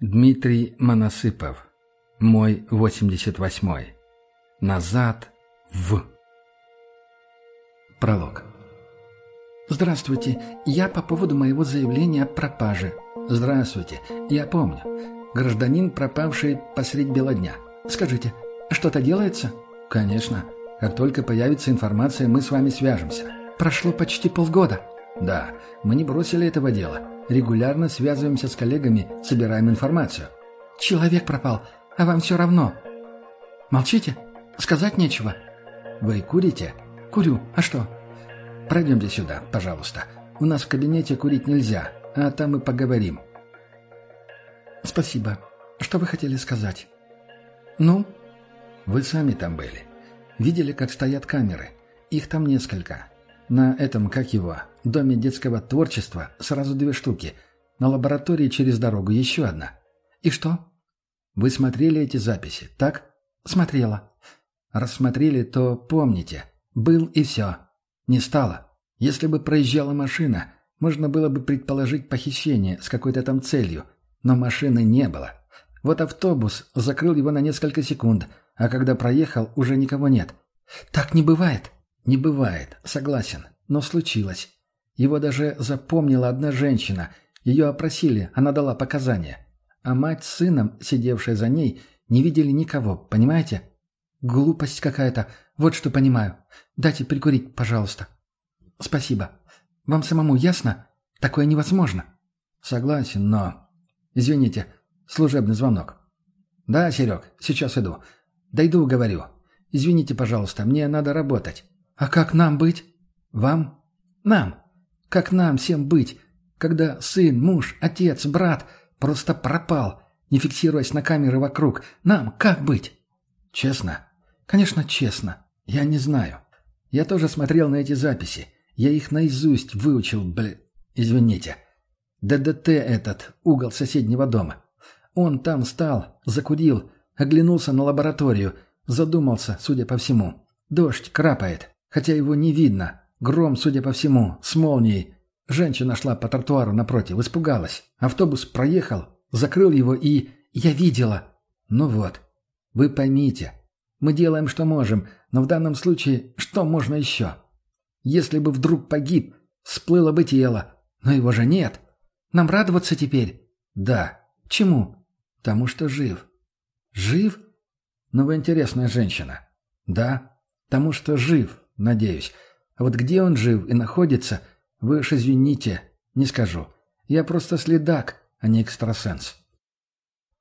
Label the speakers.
Speaker 1: Дмитрий Моносыпов. Мой 88-й. Назад в... Пролог.
Speaker 2: Здравствуйте, я по поводу моего заявления о пропаже.
Speaker 1: Здравствуйте, я помню. Гражданин, пропавший посредь бела дня.
Speaker 2: Скажите, что-то делается?
Speaker 1: Конечно. Как только появится информация, мы с вами свяжемся.
Speaker 2: Прошло почти полгода.
Speaker 1: Да, мы не бросили этого дела регулярно связываемся с коллегами, собираем информацию.
Speaker 2: «Человек пропал, а вам все равно». «Молчите, сказать нечего».
Speaker 1: «Вы курите?»
Speaker 2: «Курю, а что?»
Speaker 1: «Пройдемте сюда, пожалуйста. У нас в кабинете курить нельзя, а там мы поговорим».
Speaker 2: «Спасибо. Что вы хотели сказать?»
Speaker 1: «Ну?» «Вы сами там были. Видели, как стоят камеры. Их там несколько. На этом, как его, доме детского творчества сразу две штуки. На лаборатории через дорогу еще одна.
Speaker 2: И что?
Speaker 1: Вы смотрели эти записи, так?
Speaker 2: Смотрела.
Speaker 1: Рассмотрели, то помните. Был и все. Не стало. Если бы проезжала машина, можно было бы предположить похищение с какой-то там целью. Но машины не было. Вот автобус закрыл его на несколько секунд, а когда проехал, уже никого нет.
Speaker 2: «Так не бывает!»
Speaker 1: Не бывает, согласен, но случилось. Его даже запомнила одна женщина. Ее опросили, она дала показания. А мать с сыном, сидевшая за ней, не видели никого, понимаете?
Speaker 2: Глупость какая-то, вот что понимаю. Дайте прикурить, пожалуйста. Спасибо. Вам самому ясно? Такое невозможно.
Speaker 1: Согласен, но... Извините, служебный звонок. Да, Серег, сейчас иду. Дойду, говорю. Извините, пожалуйста, мне надо работать.
Speaker 2: «А как нам быть?»
Speaker 1: «Вам?»
Speaker 2: «Нам! Как нам всем быть, когда сын, муж, отец, брат просто пропал, не фиксируясь на камеры вокруг? Нам как быть?»
Speaker 1: «Честно?»
Speaker 2: «Конечно, честно.
Speaker 1: Я не знаю. Я тоже смотрел на эти записи. Я их наизусть выучил, Блин, Извините. ДДТ этот, угол соседнего дома. Он там встал, закудил, оглянулся на лабораторию, задумался, судя по всему. Дождь крапает. Хотя его не видно. Гром, судя по всему, с молнией. Женщина шла по тротуару напротив, испугалась. Автобус проехал, закрыл его и... Я видела. Ну вот. Вы поймите. Мы делаем, что можем, но в данном случае что можно еще? Если бы вдруг погиб, всплыло бы тело. Но его же нет. Нам радоваться теперь? Да.
Speaker 2: Чему?
Speaker 1: Тому, что жив.
Speaker 2: Жив?
Speaker 1: Но вы интересная женщина. Да. Тому, что жив. Надеюсь. А вот где он жив и находится, вы уж извините, не скажу. Я просто следак, а не экстрасенс.